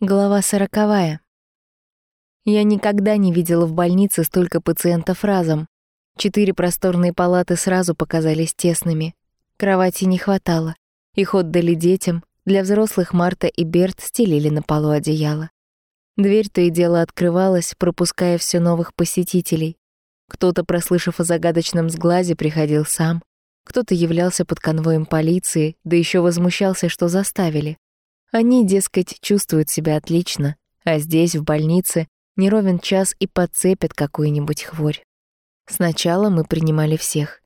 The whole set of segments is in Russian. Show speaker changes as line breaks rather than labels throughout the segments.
Глава сороковая. Я никогда не видела в больнице столько пациентов разом. Четыре просторные палаты сразу показались тесными. Кровати не хватало. Их отдали детям. Для взрослых Марта и Берт стелили на полу одеяло. Дверь то и дело открывалась, пропуская все новых посетителей. Кто-то, прослышав о загадочном сглазе, приходил сам. Кто-то являлся под конвоем полиции, да еще возмущался, что заставили. Они, дескать, чувствуют себя отлично, а здесь, в больнице, не ровен час и подцепят какую-нибудь хворь. Сначала мы принимали всех.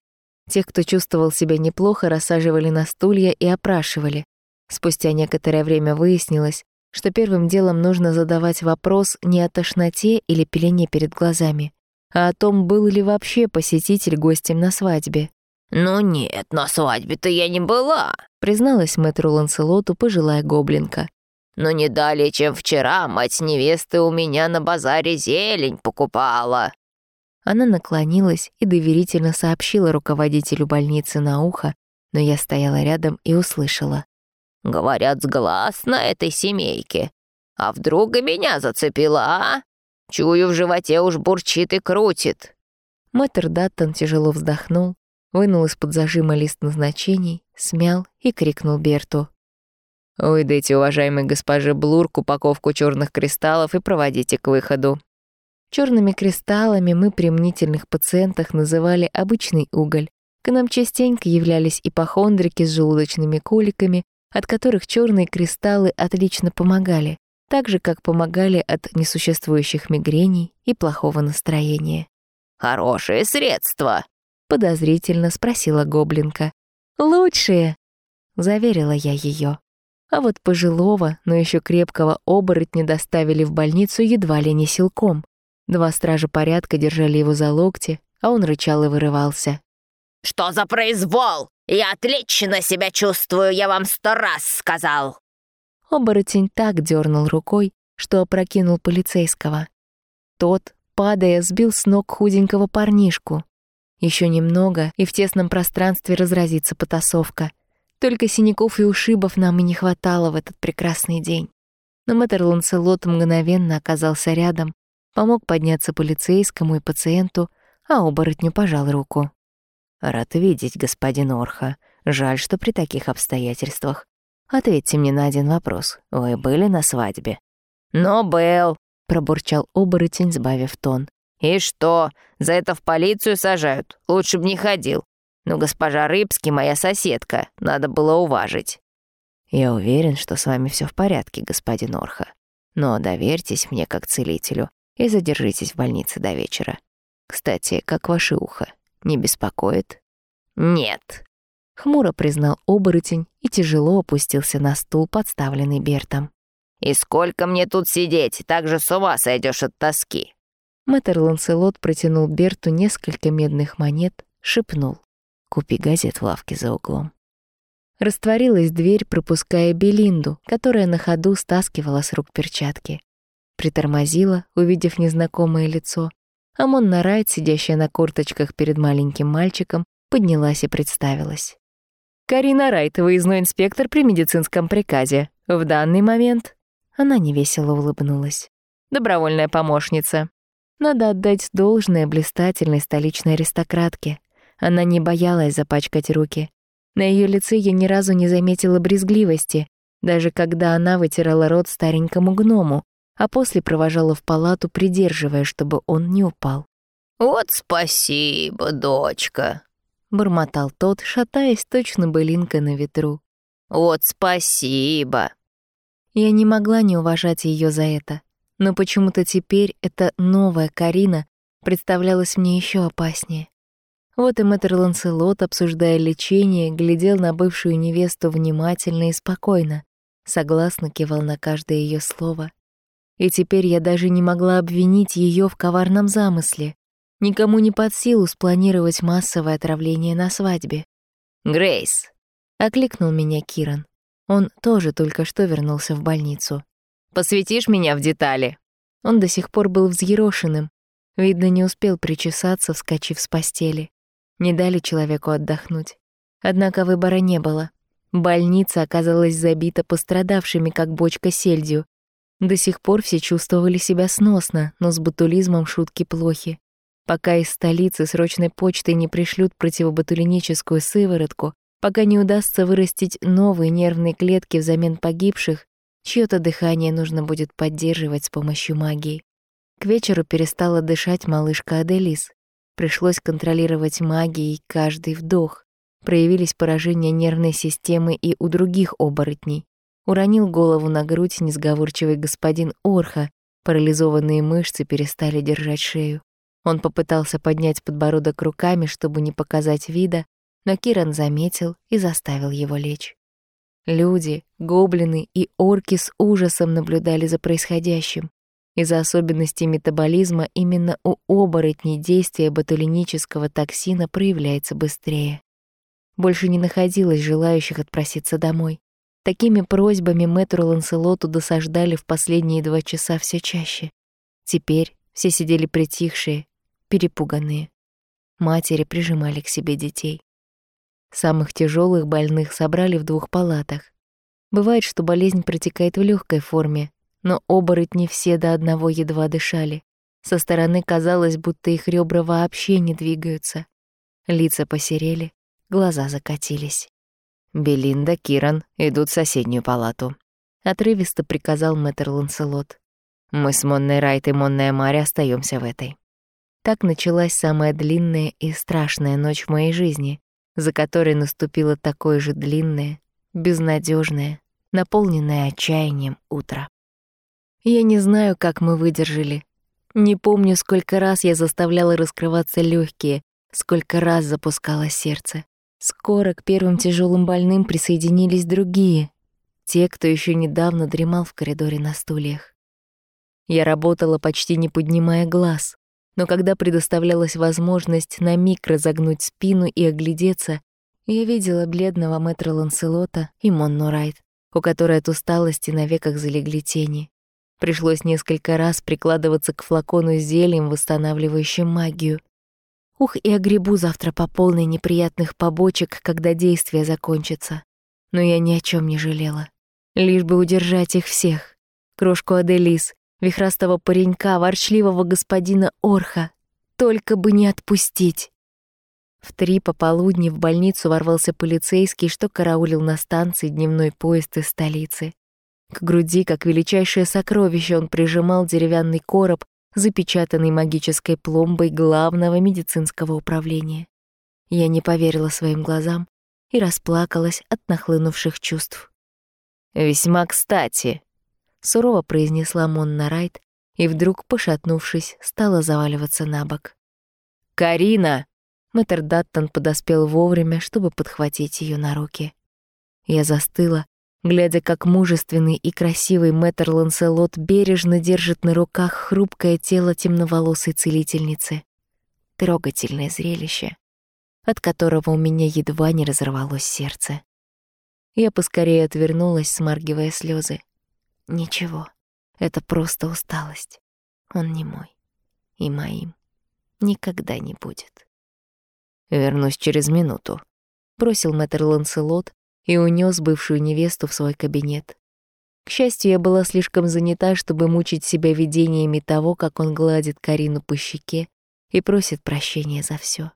Тех, кто чувствовал себя неплохо, рассаживали на стулья и опрашивали. Спустя некоторое время выяснилось, что первым делом нужно задавать вопрос не о тошноте или пелене перед глазами, а о том, был ли вообще посетитель гостем на свадьбе.
«Ну нет, на свадьбе-то я не была», —
призналась мэтру Ланселоту пожилая гоблинка.
«Но не далее, чем вчера, мать невесты у меня на базаре зелень покупала».
Она наклонилась и доверительно сообщила руководителю больницы на ухо, но я стояла рядом и услышала.
«Говорят, сглаз на этой семейке. А вдруг и меня зацепила, а? Чую, в животе уж бурчит и крутит».
Мэтр Даттон тяжело вздохнул, вынул из-под зажима лист назначений, смял и крикнул Берту.
«Выдайте, уважаемой госпоже Блурк, упаковку черных кристаллов и проводите к выходу».
Черными кристаллами мы при мнительных пациентах называли обычный уголь. К нам частенько являлись ипохондрики с желудочными коликами, от которых черные кристаллы отлично помогали, так же, как помогали от несуществующих мигрений и плохого настроения.
«Хорошее средство»,
подозрительно спросила гоблинка. «Лучшие!» — заверила я ее. А вот пожилого, но еще крепкого оборотня доставили в больницу едва ли не силком. Два стража порядка держали его за локти, а он рычал и вырывался.
«Что за произвол? Я отлично себя чувствую, я вам сто раз сказал!»
Оборотень так дернул рукой, что опрокинул полицейского. Тот, падая, сбил с ног худенького парнишку. Еще немного, и в тесном пространстве разразится потасовка. Только синяков и ушибов нам и не хватало в этот прекрасный день. Но мэтр Ланселот мгновенно оказался рядом, помог подняться полицейскому и пациенту, а оборотню пожал руку.
«Рад видеть, господин Орха. Жаль, что при таких обстоятельствах. Ответьте мне на один вопрос. Вы были на свадьбе?»
«Но был», —
пробурчал оборотень, сбавив тон.
«И что, за это в полицию сажают? Лучше б не ходил. Но госпожа Рыбский моя соседка, надо было уважить».
«Я уверен, что с вами все в порядке, господин Орха. Но доверьтесь мне как целителю и задержитесь в больнице до вечера. Кстати, как ваше ухо? Не беспокоит?»
«Нет», —
хмуро признал оборотень и тяжело опустился на стул, подставленный Бертом.
«И сколько мне тут сидеть? Так же с ума сойдешь от тоски».
Мэтр Ланселот протянул Берту несколько медных монет, шепнул.
«Купи газет в лавке за углом».
Растворилась дверь, пропуская Белинду, которая на ходу стаскивала с рук перчатки. Притормозила, увидев незнакомое лицо. Амонна Райт, сидящая на корточках перед маленьким мальчиком, поднялась и представилась. «Карина Райт, выездной инспектор при медицинском приказе. В данный момент...» Она невесело улыбнулась. «Добровольная помощница. Надо отдать должное блистательной столичной аристократке. Она не боялась запачкать руки. На ее лице я ни разу не заметила брезгливости, даже когда она вытирала рот старенькому гному, а после провожала в палату, придерживая, чтобы он не упал.
«Вот спасибо, дочка», —
бормотал тот, шатаясь точно былинка на ветру.
«Вот спасибо».
Я не могла не уважать ее за это. Но почему-то теперь эта новая Карина представлялась мне еще опаснее. Вот и мэтр Ланселот, обсуждая лечение, глядел на бывшую невесту внимательно и спокойно, согласно кивал на каждое ее слово. И теперь я даже не могла обвинить ее в коварном замысле. Никому не под силу спланировать массовое отравление на свадьбе.
«Грейс!»
— окликнул меня Киран. Он тоже только что вернулся в больницу.
Посвятишь меня в детали?»
Он до сих пор был взъерошенным. Видно, не успел причесаться, вскочив с постели. Не дали человеку отдохнуть. Однако выбора не было. Больница оказалась забита пострадавшими, как бочка сельдью. До сих пор все чувствовали себя сносно, но с ботулизмом шутки плохи. Пока из столицы срочной почтой не пришлют противоботулиническую сыворотку, пока не удастся вырастить новые нервные клетки взамен погибших, чьё-то дыхание нужно будет поддерживать с помощью магии. К вечеру перестала дышать малышка Аделис. Пришлось контролировать магией каждый вдох. Проявились поражения нервной системы и у других оборотней. Уронил голову на грудь несговорчивый господин Орха, парализованные мышцы перестали держать шею. Он попытался поднять подбородок руками, чтобы не показать вида, но Киран заметил и заставил его лечь. Люди, гоблины и орки с ужасом наблюдали за происходящим. Из-за особенностей метаболизма именно у оборотней действие ботулинического токсина проявляется быстрее. Больше не находилось желающих отпроситься домой. Такими просьбами мэтру Ланселоту досаждали в последние два часа все чаще. Теперь все сидели притихшие, перепуганные. Матери прижимали к себе детей. Самых тяжелых больных собрали в двух палатах. Бывает, что болезнь протекает в легкой форме, но оборотни все до одного едва дышали. Со стороны казалось, будто их ребра вообще не двигаются. Лица посерели, глаза закатились.
«Белинда, Киран идут в соседнюю палату», —
отрывисто приказал мэтр Ланселот.
«Мы с Монной Райт и Монной Амари остаемся в этой.
Так началась самая длинная и страшная ночь в моей жизни, за которой наступило такое же длинное, безнадежное, наполненное отчаянием утро. Я не знаю, как мы выдержали. Не помню, сколько раз я заставляла раскрываться легкие, сколько раз запускало сердце. Скоро к первым тяжелым больным присоединились другие, те, кто еще недавно дремал в коридоре на стульях. Я работала, почти не поднимая глаз, но когда предоставлялась возможность на миг разогнуть спину и оглядеться, я видела бледного мэтра Ланселота и Монну Райт, у которой от усталости на веках залегли тени. Пришлось несколько раз прикладываться к флакону с зельем, восстанавливающим магию. Ух, и огребу завтра по полной неприятных побочек, когда действие закончится. Но я ни о чем не жалела. Лишь бы удержать их всех. Крошку Аделис, вихрастого паренька, ворчливого господина Орха. Только бы не отпустить. В три пополудни в больницу ворвался полицейский, что караулил на станции дневной поезд из столицы. К груди, как величайшее сокровище, он прижимал деревянный короб, запечатанный магической пломбой главного медицинского управления. Я не поверила своим глазам и расплакалась от нахлынувших чувств.
«Весьма кстати», сурово произнесла Монна Райт и вдруг, пошатнувшись, стала заваливаться на бок. «Карина!» Мэтр Даттон подоспел вовремя, чтобы подхватить ее на руки. Я застыла, глядя, как мужественный и красивый мэтр Ланселот бережно держит на руках хрупкое тело темноволосой целительницы. Трогательное зрелище, от которого у меня едва не разорвалось сердце. Я поскорее отвернулась, смаргивая слезы. Ничего, это просто усталость. Он не мой. И моим никогда не будет. Вернусь через минуту. Бросил мэтр Ланселот и унес бывшую невесту в свой кабинет. К счастью, я была слишком занята, чтобы мучить себя видениями того, как он гладит Карину по щеке и просит прощения за все.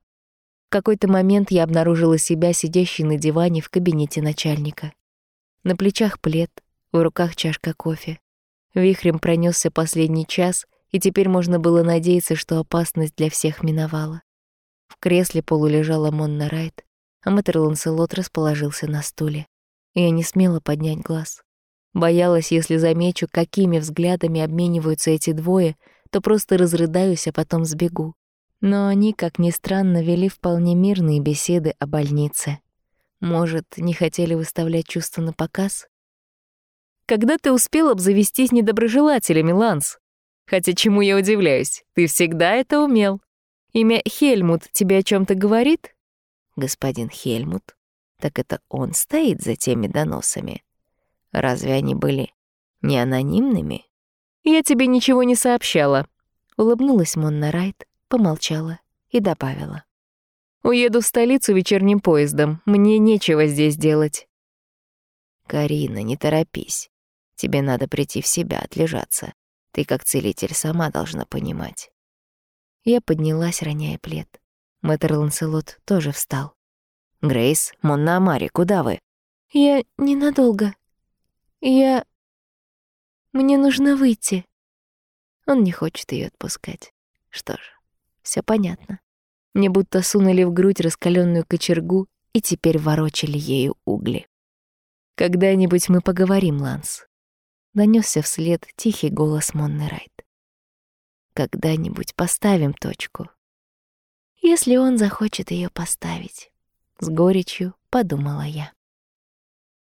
В какой-то момент я обнаружила себя сидящей на диване в кабинете начальника. На плечах плед, в руках чашка кофе. Вихрем пронесся последний час, и теперь можно было надеяться, что опасность для всех миновала. В кресле полулежала Монна Райт, а мэтр Ланселот расположился на стуле. Я не смела поднять глаз. Боялась, если замечу, какими взглядами обмениваются эти двое, то просто разрыдаюсь, а потом сбегу. Но они, как ни странно, вели вполне мирные беседы о больнице. Может, не хотели выставлять чувства на показ? Когда ты успел обзавестись недоброжелателями, Ланс? Хотя чему я удивляюсь, ты всегда это умел. Имя Хельмут тебе о чем то говорит? Господин Хельмут? Так это он стоит за теми доносами. Разве они были не анонимными? Я тебе ничего не сообщала. Улыбнулась Монна Райт, помолчала и добавила. Уеду в столицу вечерним поездом, мне нечего здесь делать. Карина, не торопись. Тебе надо прийти в себя, отлежаться. Ты, как целитель, сама должна понимать».
Я поднялась, роняя плед. Мэтр Ланселот тоже встал.
«Грейс, Монна Амари, куда вы?»
«Я ненадолго. Я... Мне нужно выйти». Он не хочет ее отпускать. Что ж, все понятно. Мне будто сунули в грудь раскаленную кочергу и теперь ворочали ею угли. «Когда-нибудь мы поговорим, Ланс», — донесся вслед тихий голос Монны Райт. «Когда-нибудь поставим точку». Если он захочет ее поставить, с горечью подумала я.